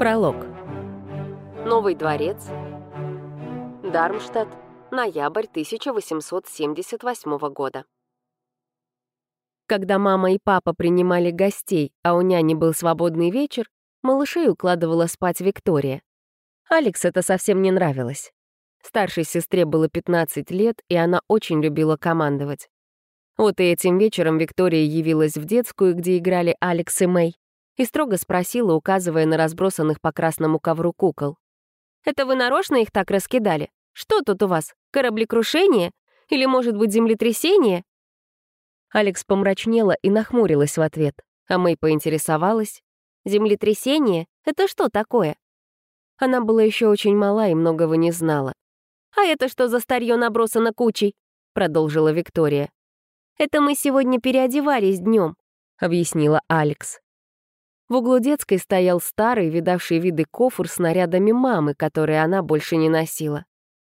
Пролог. Новый дворец. Дармштадт. Ноябрь 1878 года. Когда мама и папа принимали гостей, а у няни был свободный вечер, малышей укладывала спать Виктория. Алекс это совсем не нравилось. Старшей сестре было 15 лет, и она очень любила командовать. Вот и этим вечером Виктория явилась в детскую, где играли Алекс и Мэй, и строго спросила, указывая на разбросанных по красному ковру кукол. «Это вы нарочно их так раскидали? Что тут у вас? Кораблекрушение? Или, может быть, землетрясение?» Алекс помрачнела и нахмурилась в ответ, а Мэй поинтересовалась. «Землетрясение? Это что такое?» Она была еще очень мала и многого не знала. «А это что за старье набросано кучей?» — продолжила Виктория. «Это мы сегодня переодевались днем», — объяснила Алекс. В углу детской стоял старый, видавший виды кофр с нарядами мамы, которые она больше не носила.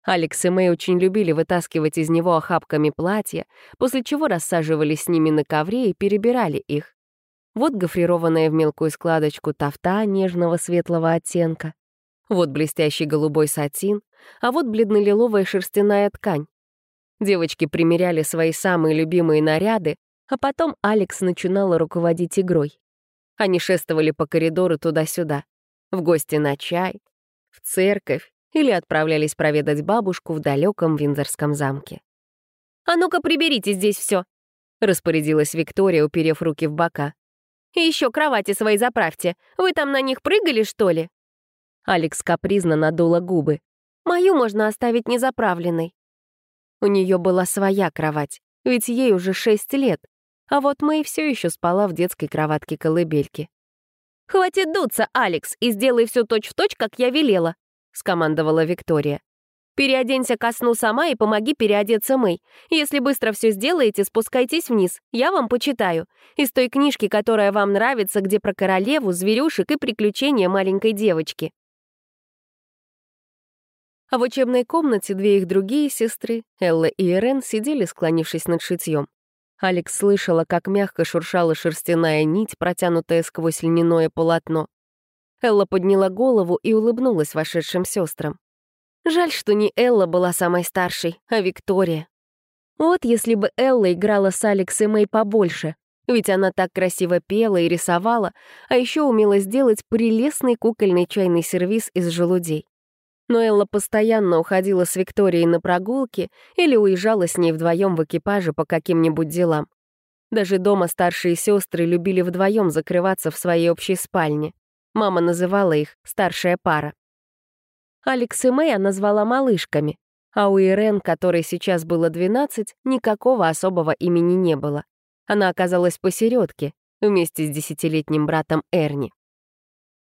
Алекс и Мэй очень любили вытаскивать из него охапками платья, после чего рассаживались с ними на ковре и перебирали их. Вот гофрированная в мелкую складочку тафта нежного светлого оттенка, вот блестящий голубой сатин, а вот бледно-лиловая шерстяная ткань. Девочки примеряли свои самые любимые наряды, а потом Алекс начинала руководить игрой. Они шествовали по коридору туда-сюда, в гости на чай, в церковь или отправлялись проведать бабушку в далеком Виндзорском замке. «А ну-ка, приберите здесь все, распорядилась Виктория, уперев руки в бока. «И еще кровати свои заправьте. Вы там на них прыгали, что ли?» Алекс капризно надула губы. «Мою можно оставить незаправленной». У нее была своя кровать, ведь ей уже шесть лет, а вот Мэй все еще спала в детской кроватке колыбельки. «Хватит дуться, Алекс, и сделай все точь-в-точь, как я велела», — скомандовала Виктория. «Переоденься ко сну сама и помоги переодеться Мэй. Если быстро все сделаете, спускайтесь вниз, я вам почитаю. Из той книжки, которая вам нравится, где про королеву, зверюшек и приключения маленькой девочки». А в учебной комнате две их другие сестры, Элла и Ирен, сидели, склонившись над шитьем. Алекс слышала, как мягко шуршала шерстяная нить, протянутая сквозь льняное полотно. Элла подняла голову и улыбнулась вошедшим сестрам. Жаль, что не Элла была самой старшей, а Виктория. Вот если бы Элла играла с Алекс и Мэй побольше, ведь она так красиво пела и рисовала, а еще умела сделать прелестный кукольный чайный сервиз из желудей но Элла постоянно уходила с Викторией на прогулки или уезжала с ней вдвоем в экипаже по каким-нибудь делам. Даже дома старшие сестры любили вдвоем закрываться в своей общей спальне. Мама называла их «старшая пара». Алекс и Мэй она малышками, а у Ирен, которой сейчас было 12, никакого особого имени не было. Она оказалась посередке, вместе с десятилетним братом Эрни.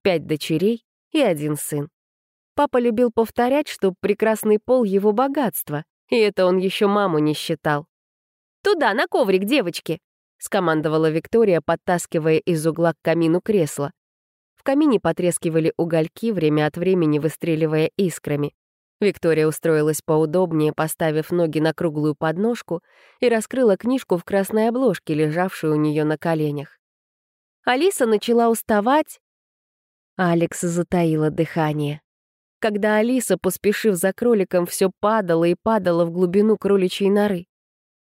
Пять дочерей и один сын. Папа любил повторять, что прекрасный пол — его богатство, и это он еще маму не считал. «Туда, на коврик, девочки!» — скомандовала Виктория, подтаскивая из угла к камину кресло. В камине потрескивали угольки, время от времени выстреливая искрами. Виктория устроилась поудобнее, поставив ноги на круглую подножку и раскрыла книжку в красной обложке, лежавшую у нее на коленях. Алиса начала уставать. Алекс затаила дыхание когда Алиса, поспешив за кроликом, все падала и падала в глубину кроличьей норы.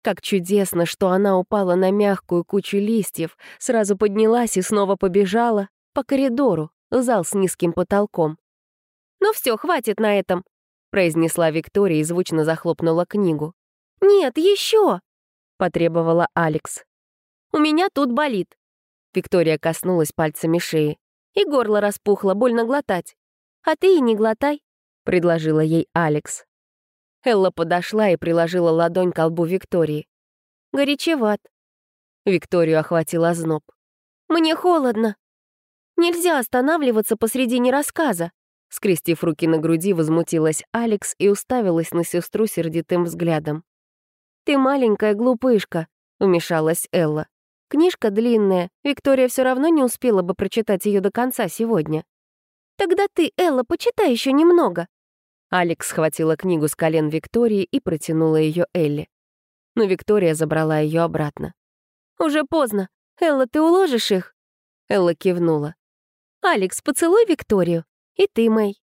Как чудесно, что она упала на мягкую кучу листьев, сразу поднялась и снова побежала по коридору, зал с низким потолком. «Ну все, хватит на этом», — произнесла Виктория и звучно захлопнула книгу. «Нет, еще!» — потребовала Алекс. «У меня тут болит». Виктория коснулась пальцами шеи. И горло распухло, больно глотать. «А ты и не глотай», — предложила ей Алекс. Элла подошла и приложила ладонь к колбу Виктории. «Горячеват». Викторию охватил зноб. «Мне холодно. Нельзя останавливаться посредине рассказа». Скрестив руки на груди, возмутилась Алекс и уставилась на сестру сердитым взглядом. «Ты маленькая глупышка», — вмешалась Элла. «Книжка длинная, Виктория все равно не успела бы прочитать ее до конца сегодня». «Тогда ты, Элла, почитай еще немного». Алекс схватила книгу с колен Виктории и протянула ее Элли. Но Виктория забрала ее обратно. «Уже поздно. Элла, ты уложишь их?» Элла кивнула. «Алекс, поцелуй Викторию. И ты, Мэй».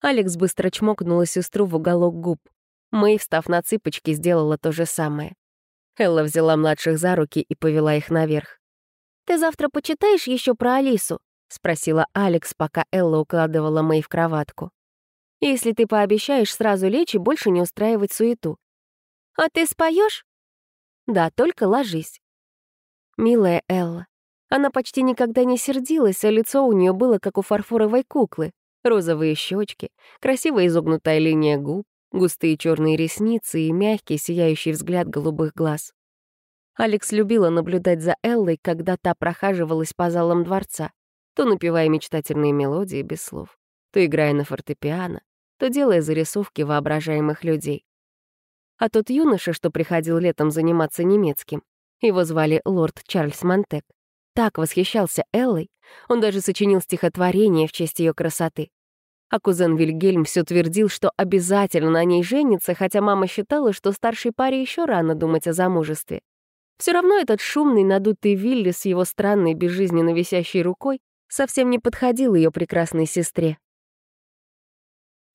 Алекс быстро чмокнула сестру в уголок губ. Мэй, встав на цыпочки, сделала то же самое. Элла взяла младших за руки и повела их наверх. «Ты завтра почитаешь еще про Алису?» — спросила Алекс, пока Элла укладывала Мэй в кроватку. «Если ты пообещаешь сразу лечь и больше не устраивать суету». «А ты споешь? «Да, только ложись». Милая Элла. Она почти никогда не сердилась, а лицо у нее было как у фарфоровой куклы. Розовые щечки, красиво изогнутая линия губ, густые черные ресницы и мягкий, сияющий взгляд голубых глаз. Алекс любила наблюдать за Эллой, когда та прохаживалась по залам дворца, то напевая мечтательные мелодии без слов, то играя на фортепиано, то делая зарисовки воображаемых людей. А тот юноша, что приходил летом заниматься немецким, его звали лорд Чарльз Монтек, так восхищался Эллой, он даже сочинил стихотворение в честь ее красоты. А кузен Вильгельм все твердил, что обязательно на ней женится, хотя мама считала, что старшей паре еще рано думать о замужестве. Все равно этот шумный, надутый Вилли с его странной, безжизненно висящей рукой совсем не подходил ее прекрасной сестре.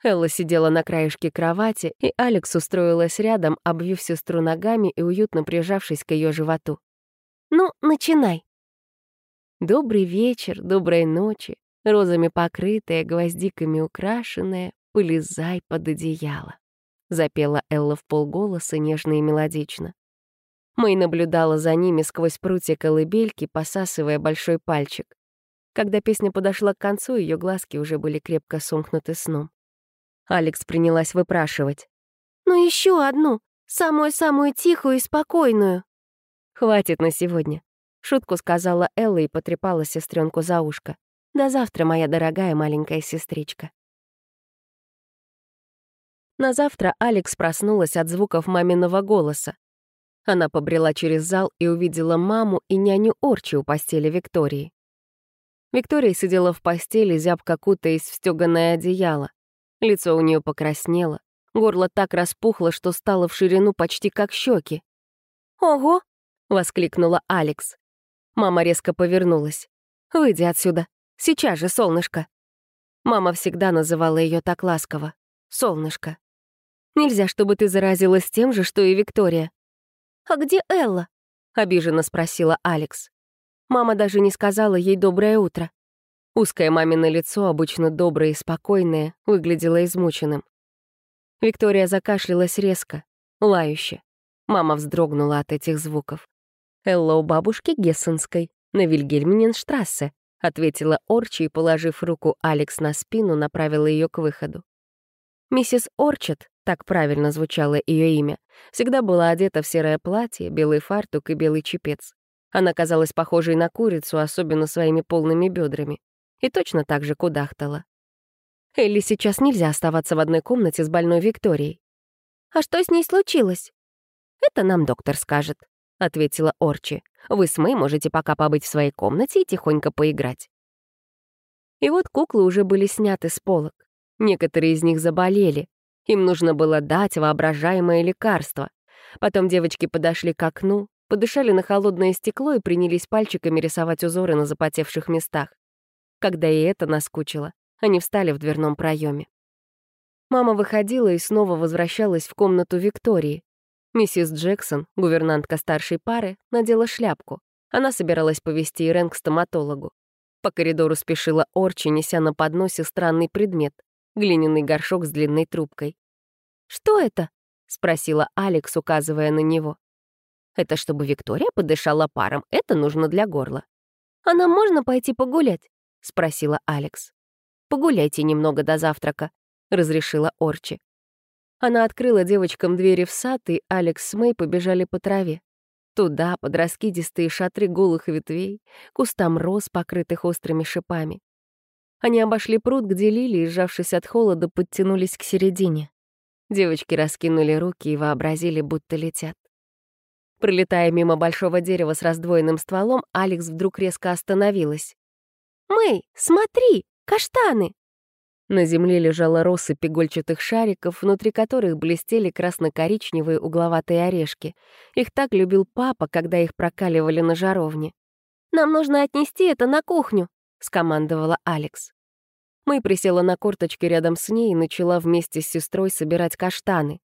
Элла сидела на краешке кровати, и Алекс устроилась рядом, обвив сестру ногами и уютно прижавшись к ее животу. «Ну, начинай». Добрый вечер, доброй ночи, розами покрытая, гвоздиками украшенная, полезай под одеяло. Запела Элла в полголоса нежно и мелодично. Мэй наблюдала за ними сквозь прутья колыбельки, посасывая большой пальчик. Когда песня подошла к концу, ее глазки уже были крепко сомкнуты сном. Алекс принялась выпрашивать. «Ну еще одну, самую-самую тихую и спокойную». «Хватит на сегодня», — шутку сказала Элла и потрепала сестренку за ушко. До завтра, моя дорогая маленькая сестричка. На завтра Алекс проснулась от звуков маминого голоса. Она побрела через зал и увидела маму и няню Орчи у постели Виктории. Виктория сидела в постели, зябко кутаясь в стёганое одеяло. Лицо у нее покраснело, горло так распухло, что стало в ширину почти как щеки. «Ого!» — воскликнула Алекс. Мама резко повернулась. «Выйди отсюда. Сейчас же, солнышко!» Мама всегда называла ее так ласково. «Солнышко». «Нельзя, чтобы ты заразилась тем же, что и Виктория». «А где Элла?» — обиженно спросила Алекс. Мама даже не сказала ей «доброе утро». Узкое мамино лицо, обычно доброе и спокойное, выглядело измученным. Виктория закашлялась резко, лающе. Мама вздрогнула от этих звуков. «Элла у бабушки Гессенской, на Вильгельминенштрассе», — ответила Орчи и, положив руку Алекс на спину, направила ее к выходу. Миссис Орчет, так правильно звучало ее имя, всегда была одета в серое платье, белый фартук и белый чепец. Она казалась похожей на курицу, особенно своими полными бедрами. И точно так же кудахтала. Элли сейчас нельзя оставаться в одной комнате с больной Викторией. «А что с ней случилось?» «Это нам доктор скажет», — ответила Орчи. «Вы с Мэй можете пока побыть в своей комнате и тихонько поиграть». И вот куклы уже были сняты с полок. Некоторые из них заболели. Им нужно было дать воображаемое лекарство. Потом девочки подошли к окну, подышали на холодное стекло и принялись пальчиками рисовать узоры на запотевших местах. Когда и это наскучило, они встали в дверном проеме. Мама выходила и снова возвращалась в комнату Виктории, Миссис Джексон, гувернантка старшей пары, надела шляпку. Она собиралась повести Ирен к стоматологу. По коридору спешила Орчи, неся на подносе странный предмет — глиняный горшок с длинной трубкой. «Что это?» — спросила Алекс, указывая на него. «Это чтобы Виктория подышала паром, это нужно для горла». «А нам можно пойти погулять?» — спросила Алекс. «Погуляйте немного до завтрака», — разрешила Орчи. Она открыла девочкам двери в сад, и Алекс с Мэй побежали по траве. Туда, под раскидистые шатры голых ветвей, кустам роз, покрытых острыми шипами. Они обошли пруд, где лилии, сжавшись от холода, подтянулись к середине. Девочки раскинули руки и вообразили, будто летят. Пролетая мимо большого дерева с раздвоенным стволом, Алекс вдруг резко остановилась. «Мэй, смотри, каштаны!» На земле лежала россыпь игольчатых шариков, внутри которых блестели красно-коричневые угловатые орешки. Их так любил папа, когда их прокаливали на жаровне. «Нам нужно отнести это на кухню», — скомандовала Алекс. Мэй присела на корточки рядом с ней и начала вместе с сестрой собирать каштаны.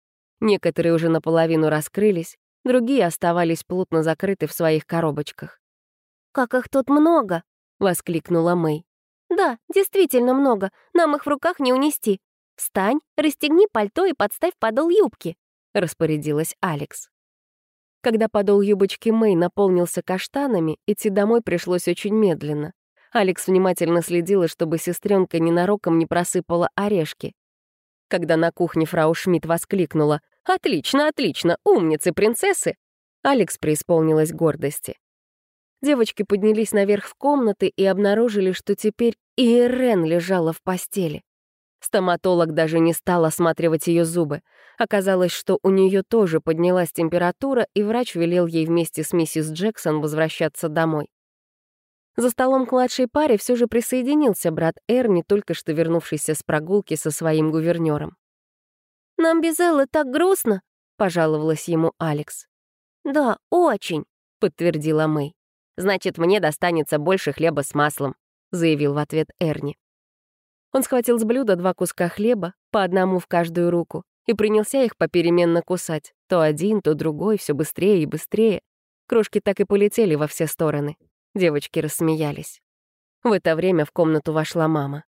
Некоторые уже наполовину раскрылись, другие оставались плотно закрыты в своих коробочках. «Как их тут много!» — воскликнула Мэй. «Да, действительно много, нам их в руках не унести. Встань, расстегни пальто и подставь подол юбки», — распорядилась Алекс. Когда подол юбочки Мэй наполнился каштанами, идти домой пришлось очень медленно. Алекс внимательно следила, чтобы сестренка ненароком не просыпала орешки. Когда на кухне фрау Шмидт воскликнула «Отлично, отлично, умницы, принцессы!», Алекс преисполнилась гордости. Девочки поднялись наверх в комнаты и обнаружили, что теперь и Ирен лежала в постели. Стоматолог даже не стал осматривать ее зубы. Оказалось, что у нее тоже поднялась температура, и врач велел ей вместе с миссис Джексон возвращаться домой. За столом к младшей паре все же присоединился брат Эрни, только что вернувшийся с прогулки со своим гувернером. «Нам без Эллы так грустно», — пожаловалась ему Алекс. «Да, очень», — подтвердила Мэй. «Значит, мне достанется больше хлеба с маслом», — заявил в ответ Эрни. Он схватил с блюда два куска хлеба, по одному в каждую руку, и принялся их попеременно кусать. То один, то другой, все быстрее и быстрее. Крошки так и полетели во все стороны. Девочки рассмеялись. В это время в комнату вошла мама.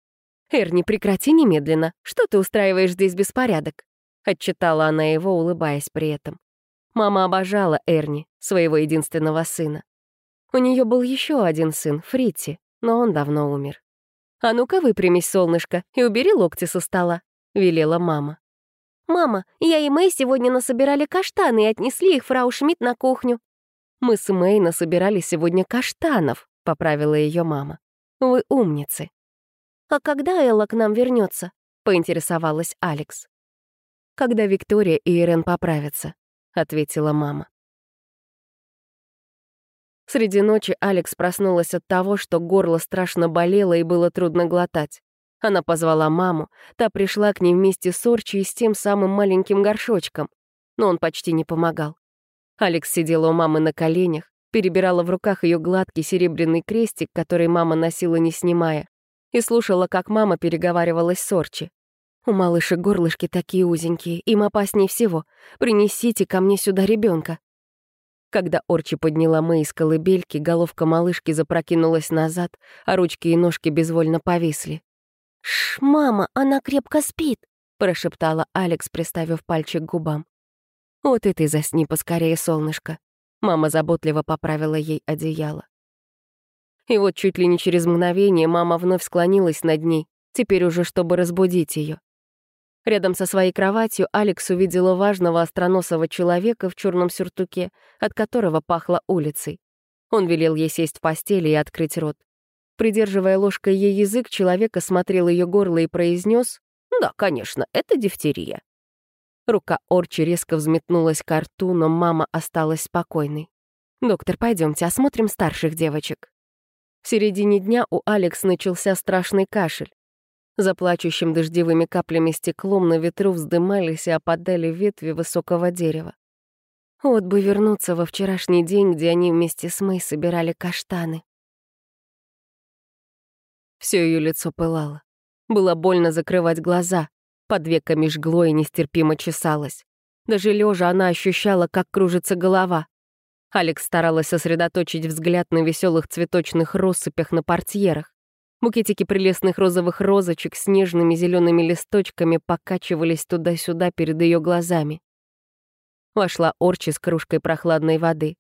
«Эрни, прекрати немедленно. Что ты устраиваешь здесь беспорядок?» Отчитала она его, улыбаясь при этом. Мама обожала Эрни, своего единственного сына. У нее был еще один сын, Фрити, но он давно умер. «А ну-ка выпрямись, солнышко, и убери локти со стола», — велела мама. «Мама, я и Мэй сегодня насобирали каштаны и отнесли их фрау Шмидт на кухню. «Мы с Мэй насобирали сегодня каштанов», — поправила ее мама. «Вы умницы». «А когда Элла к нам вернется? поинтересовалась Алекс. «Когда Виктория и Ирен поправятся», — ответила мама. Среди ночи Алекс проснулась от того, что горло страшно болело и было трудно глотать. Она позвала маму, та пришла к ней вместе с Орчи и с тем самым маленьким горшочком, но он почти не помогал. Алекс сидела у мамы на коленях, перебирала в руках ее гладкий серебряный крестик, который мама носила не снимая, и слушала, как мама переговаривалась с Орчи. «У малыши горлышки такие узенькие, им опаснее всего. Принесите ко мне сюда ребенка. Когда Орчи подняла Мэй из колыбельки, головка малышки запрокинулась назад, а ручки и ножки безвольно повисли. «Ш, мама, она крепко спит», — прошептала Алекс, приставив пальчик к губам. «Вот и ты засни поскорее, солнышко». Мама заботливо поправила ей одеяло. И вот чуть ли не через мгновение мама вновь склонилась над ней, теперь уже чтобы разбудить ее. Рядом со своей кроватью Алекс увидела важного остроносого человека в черном сюртуке, от которого пахло улицей. Он велел ей сесть в постели и открыть рот. Придерживая ложкой ей язык, человек осмотрел ее горло и произнес: «Да, конечно, это дифтерия». Рука Орчи резко взметнулась к рту, но мама осталась спокойной. «Доктор, пойдемте осмотрим старших девочек». В середине дня у Алекс начался страшный кашель. За плачущим дождевыми каплями стеклом на ветру вздымались и опадали ветви высокого дерева. Вот бы вернуться во вчерашний день, где они вместе с Мэй собирали каштаны. Все ее лицо пылало. Было больно закрывать глаза. Под веками жгло и нестерпимо чесалось. Даже лежа она ощущала, как кружится голова. Алекс старалась сосредоточить взгляд на веселых цветочных россыпях на портьерах. Букетики прелестных розовых розочек с нежными зелеными листочками покачивались туда-сюда перед ее глазами. Вошла Орчи с кружкой прохладной воды.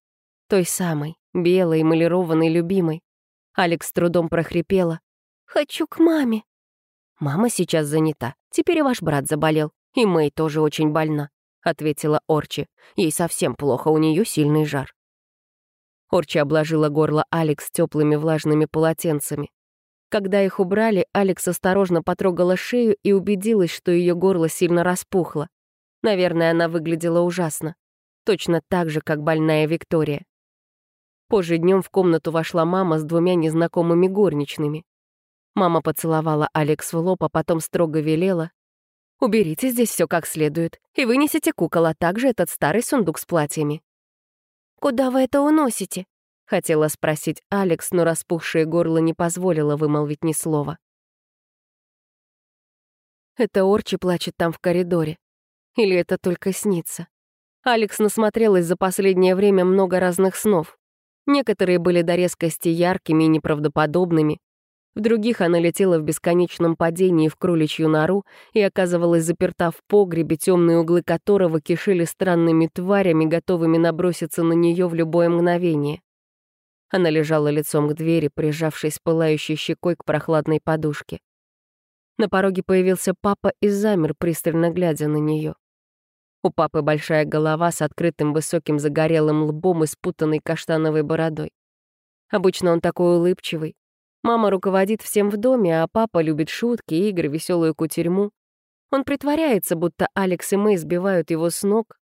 Той самой, белой, эмалированной, любимой. Алекс с трудом прохрипела. «Хочу к маме». «Мама сейчас занята. Теперь ваш брат заболел. И Мэй тоже очень больна», — ответила Орчи. «Ей совсем плохо, у нее сильный жар». Орчи обложила горло Алекс теплыми влажными полотенцами. Когда их убрали, Алекс осторожно потрогала шею и убедилась, что ее горло сильно распухло. Наверное, она выглядела ужасно. Точно так же, как больная Виктория. Позже днем в комнату вошла мама с двумя незнакомыми горничными. Мама поцеловала Алекс в лоб, а потом строго велела. «Уберите здесь все как следует и вынесите кукол, а также этот старый сундук с платьями». «Куда вы это уносите?» — Хотела спросить Алекс, но распухшее горло не позволило вымолвить ни слова. Это Орчи плачет там в коридоре. Или это только снится? Алекс насмотрелась за последнее время много разных снов. Некоторые были до резкости яркими и неправдоподобными. В других она летела в бесконечном падении в кроличью нору и оказывалась заперта в погребе, темные углы которого кишели странными тварями, готовыми наброситься на нее в любое мгновение. Она лежала лицом к двери, прижавшись пылающей щекой к прохладной подушке. На пороге появился папа и замер, пристально глядя на нее. У папы большая голова с открытым высоким загорелым лбом и спутанной каштановой бородой. Обычно он такой улыбчивый. Мама руководит всем в доме, а папа любит шутки, игры, веселую кутерьму. Он притворяется, будто Алекс и Мэй сбивают его с ног.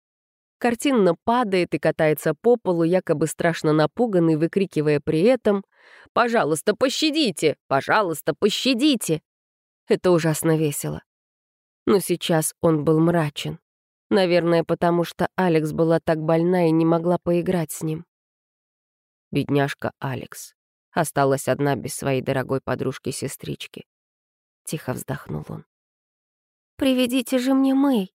Картинно падает и катается по полу, якобы страшно напуганный, выкрикивая при этом «Пожалуйста, пощадите! Пожалуйста, пощадите!» Это ужасно весело. Но сейчас он был мрачен. Наверное, потому что Алекс была так больна и не могла поиграть с ним. Бедняжка Алекс. Осталась одна без своей дорогой подружки-сестрички. Тихо вздохнул он. «Приведите же мне Мэй!»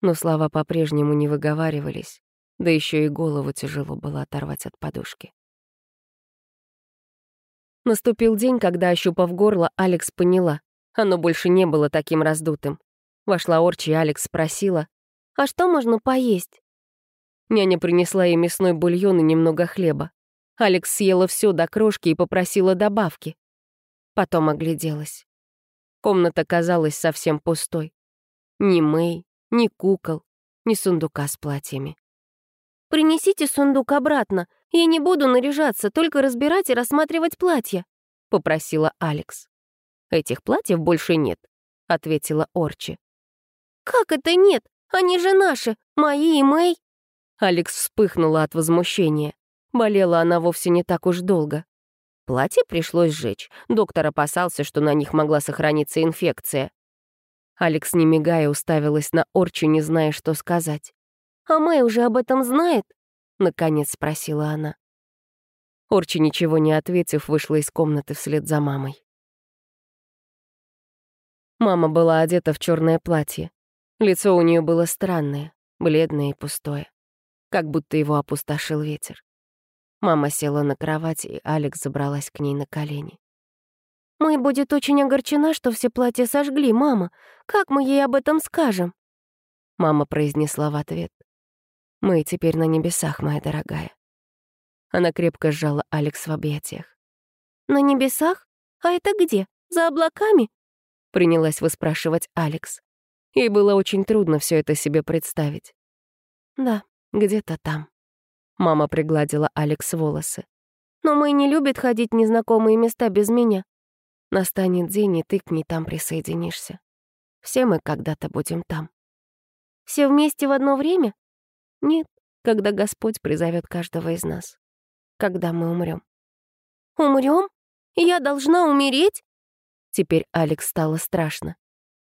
Но слова по-прежнему не выговаривались, да еще и голову тяжело было оторвать от подушки. Наступил день, когда, ощупав горло, Алекс поняла. Оно больше не было таким раздутым. Вошла Орчи, и Алекс спросила, «А что можно поесть?» Няня принесла ей мясной бульон и немного хлеба. Алекс съела все до крошки и попросила добавки. Потом огляделась. Комната казалась совсем пустой. Ни Мэй, ни кукол, ни сундука с платьями. «Принесите сундук обратно. Я не буду наряжаться, только разбирать и рассматривать платья», — попросила Алекс. «Этих платьев больше нет», — ответила Орчи. «Как это нет? Они же наши, мои и Мэй!» Алекс вспыхнула от возмущения. Болела она вовсе не так уж долго. Платье пришлось сжечь. Доктор опасался, что на них могла сохраниться инфекция. Алекс, не мигая, уставилась на Орчу, не зная, что сказать. «А Мэй уже об этом знает?» — наконец спросила она. Орчи, ничего не ответив, вышла из комнаты вслед за мамой. Мама была одета в черное платье. Лицо у нее было странное, бледное и пустое, как будто его опустошил ветер. Мама села на кровать, и Алекс забралась к ней на колени. «Мэй будет очень огорчена, что все платья сожгли, мама. Как мы ей об этом скажем?» Мама произнесла в ответ. «Мы теперь на небесах, моя дорогая». Она крепко сжала Алекс в объятиях. «На небесах? А это где? За облаками?» Принялась выспрашивать Алекс. Ей было очень трудно все это себе представить. «Да, где-то там». Мама пригладила Алекс волосы. «Но Мэй не любит ходить в незнакомые места без меня». «Настанет день, и ты к ней там присоединишься. Все мы когда-то будем там». «Все вместе в одно время?» «Нет, когда Господь призовет каждого из нас. Когда мы умрем. «Умрем? Я должна умереть?» Теперь Алекс стало страшно.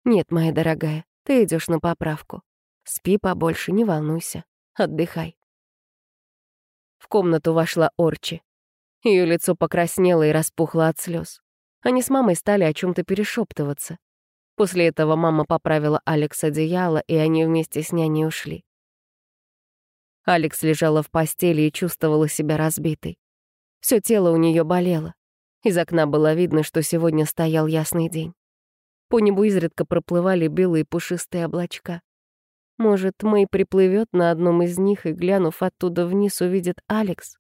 «Нет, моя дорогая, ты идешь на поправку. Спи побольше, не волнуйся. Отдыхай. В комнату вошла Орчи. Ее лицо покраснело и распухло от слез. Они с мамой стали о чем то перешептываться. После этого мама поправила Алекс одеяло, и они вместе с няней ушли. Алекс лежала в постели и чувствовала себя разбитой. Все тело у нее болело. Из окна было видно, что сегодня стоял ясный день. По небу изредка проплывали белые пушистые облачка. Может, Мэй приплывет на одном из них и, глянув оттуда вниз, увидит Алекс?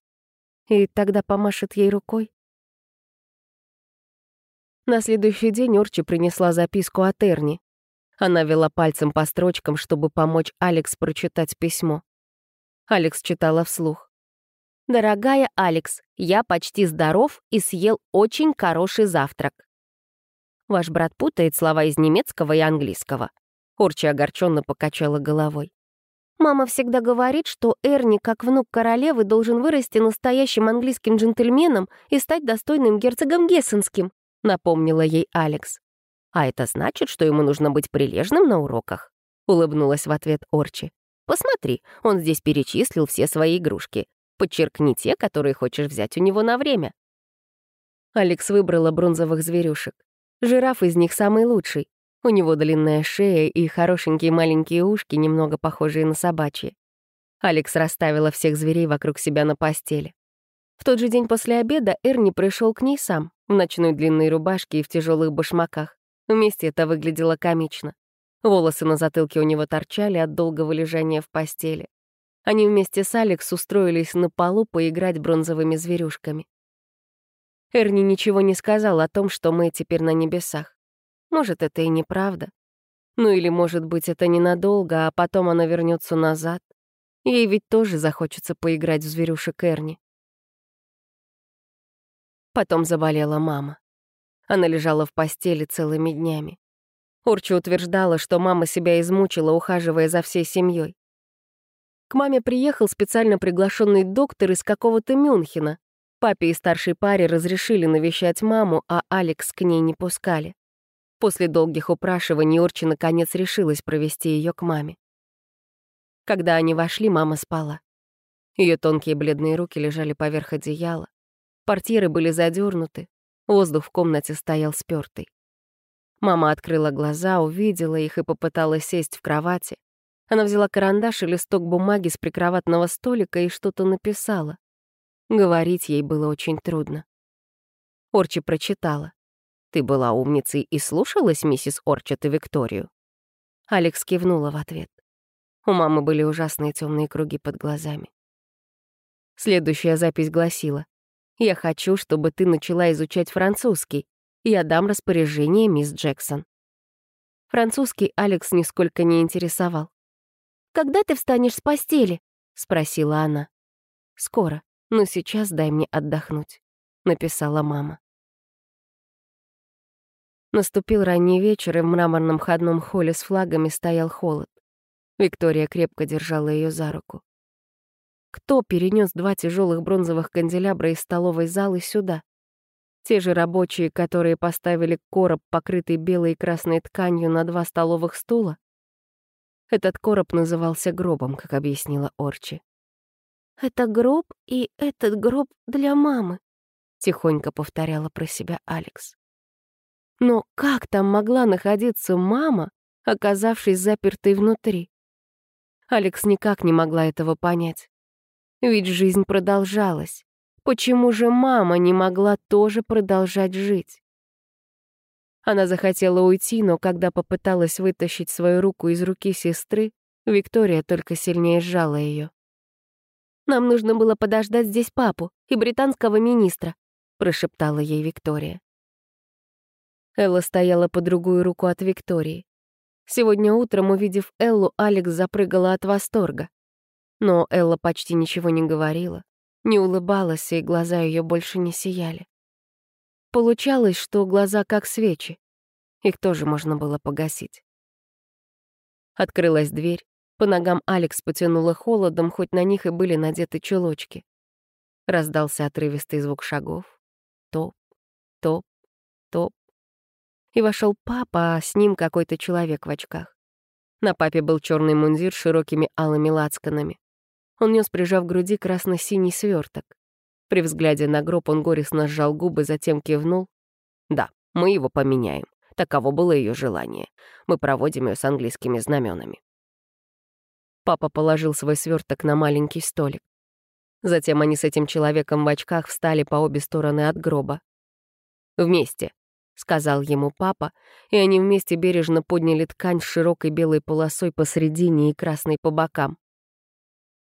И тогда помашет ей рукой? На следующий день Орчи принесла записку от Эрни. Она вела пальцем по строчкам, чтобы помочь Алекс прочитать письмо. Алекс читала вслух. «Дорогая Алекс, я почти здоров и съел очень хороший завтрак. Ваш брат путает слова из немецкого и английского». Орчи огорченно покачала головой. «Мама всегда говорит, что Эрни, как внук королевы, должен вырасти настоящим английским джентльменом и стать достойным герцогом Гессенским», напомнила ей Алекс. «А это значит, что ему нужно быть прилежным на уроках?» улыбнулась в ответ Орчи. «Посмотри, он здесь перечислил все свои игрушки. Подчеркни те, которые хочешь взять у него на время. Алекс выбрала бронзовых зверюшек. Жираф из них самый лучший. У него длинная шея и хорошенькие маленькие ушки, немного похожие на собачьи. Алекс расставила всех зверей вокруг себя на постели. В тот же день после обеда Эрни пришел к ней сам, в ночной длинной рубашке и в тяжелых башмаках. Вместе это выглядело комично. Волосы на затылке у него торчали от долгого лежания в постели. Они вместе с Алекс устроились на полу поиграть бронзовыми зверюшками. Эрни ничего не сказал о том, что мы теперь на небесах. Может, это и неправда. Ну или, может быть, это ненадолго, а потом она вернется назад. Ей ведь тоже захочется поиграть в зверюшек Эрни. Потом заболела мама. Она лежала в постели целыми днями. Урча утверждала, что мама себя измучила, ухаживая за всей семьей. К маме приехал специально приглашенный доктор из какого-то Мюнхена. Папе и старшей паре разрешили навещать маму, а Алекс к ней не пускали. После долгих упрашиваний Орчи наконец решилась провести ее к маме. Когда они вошли, мама спала. Ее тонкие бледные руки лежали поверх одеяла. Портьеры были задернуты, воздух в комнате стоял спёртый. Мама открыла глаза, увидела их и попыталась сесть в кровати. Она взяла карандаш и листок бумаги с прикроватного столика и что-то написала. Говорить ей было очень трудно. Орчи прочитала. «Ты была умницей и слушалась миссис Орчет и Викторию?» Алекс кивнула в ответ. У мамы были ужасные темные круги под глазами. Следующая запись гласила. «Я хочу, чтобы ты начала изучать французский. Я дам распоряжение, мисс Джексон». Французский Алекс нисколько не интересовал. «Когда ты встанешь с постели?» — спросила она. «Скоро, но сейчас дай мне отдохнуть», — написала мама. Наступил ранний вечер, и в мраморном входном холле с флагами стоял холод. Виктория крепко держала ее за руку. Кто перенес два тяжелых бронзовых канделябра из столовой залы сюда? Те же рабочие, которые поставили короб, покрытый белой и красной тканью, на два столовых стула? Этот короб назывался гробом, как объяснила Орчи. «Это гроб, и этот гроб для мамы», — тихонько повторяла про себя Алекс. Но как там могла находиться мама, оказавшись запертой внутри? Алекс никак не могла этого понять. Ведь жизнь продолжалась. Почему же мама не могла тоже продолжать жить? Она захотела уйти, но когда попыталась вытащить свою руку из руки сестры, Виктория только сильнее сжала ее. «Нам нужно было подождать здесь папу и британского министра», прошептала ей Виктория. Элла стояла по другую руку от Виктории. Сегодня утром, увидев Эллу, Алекс запрыгала от восторга. Но Элла почти ничего не говорила, не улыбалась, и глаза ее больше не сияли. Получалось, что глаза как свечи. Их тоже можно было погасить. Открылась дверь. По ногам Алекс потянула холодом, хоть на них и были надеты чулочки. Раздался отрывистый звук шагов. Топ, топ, топ и вошел папа, а с ним какой-то человек в очках. На папе был черный мундир с широкими алыми лацканами. Он нес, прижав к груди, красно-синий сверток. При взгляде на гроб он горестно сжал губы, затем кивнул. «Да, мы его поменяем. Таково было ее желание. Мы проводим ее с английскими знаменами. Папа положил свой сверток на маленький столик. Затем они с этим человеком в очках встали по обе стороны от гроба. «Вместе», — сказал ему папа, и они вместе бережно подняли ткань с широкой белой полосой посредине и красной по бокам.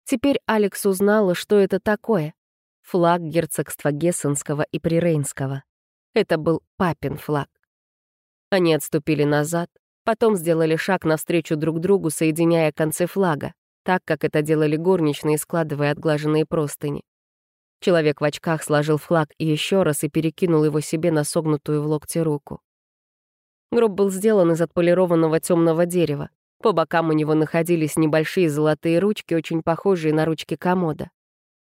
Теперь Алекс узнала, что это такое. Флаг герцогства Гессенского и Прирейнского. Это был папин флаг. Они отступили назад, потом сделали шаг навстречу друг другу, соединяя концы флага, так, как это делали горничные, складывая отглаженные простыни. Человек в очках сложил флаг еще раз и перекинул его себе на согнутую в локте руку. Гроб был сделан из отполированного темного дерева. По бокам у него находились небольшие золотые ручки, очень похожие на ручки комода.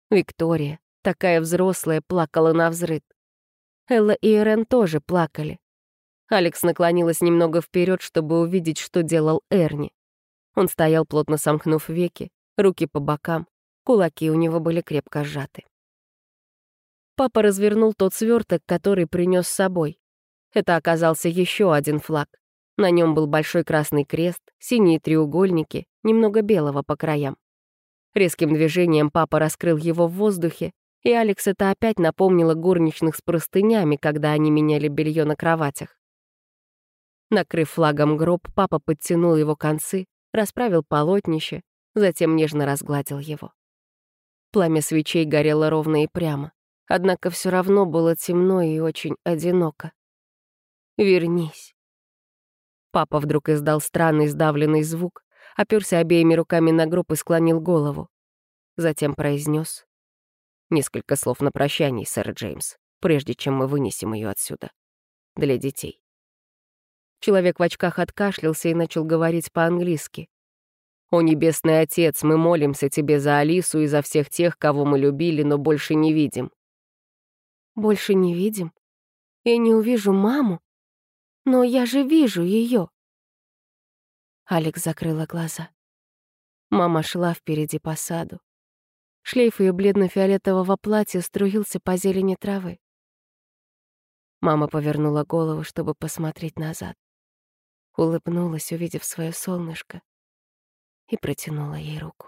Виктория, такая взрослая, плакала на взрыд. Элла и Эрен тоже плакали. Алекс наклонилась немного вперед, чтобы увидеть, что делал Эрни. Он стоял, плотно сомкнув веки, руки по бокам, Кулаки у него были крепко сжаты. Папа развернул тот сверток, который принес с собой. Это оказался еще один флаг. На нем был большой красный крест, синие треугольники, немного белого по краям. Резким движением папа раскрыл его в воздухе, и Алекс это опять напомнило горничных с простынями, когда они меняли белье на кроватях. Накрыв флагом гроб, папа подтянул его концы, расправил полотнище, затем нежно разгладил его. Пламя свечей горело ровно и прямо, однако все равно было темно и очень одиноко. «Вернись». Папа вдруг издал странный сдавленный звук, оперся обеими руками на гроб и склонил голову. Затем произнес несколько слов на прощание, сэр Джеймс, прежде чем мы вынесем ее отсюда. Для детей. Человек в очках откашлялся и начал говорить по-английски. «О, Небесный Отец, мы молимся Тебе за Алису и за всех тех, кого мы любили, но больше не видим». «Больше не видим? Я не увижу маму? Но я же вижу ее. Алекс закрыла глаза. Мама шла впереди по саду. Шлейф ее бледно-фиолетового платья струился по зелени травы. Мама повернула голову, чтобы посмотреть назад улыбнулась, увидев свое солнышко, и протянула ей руку.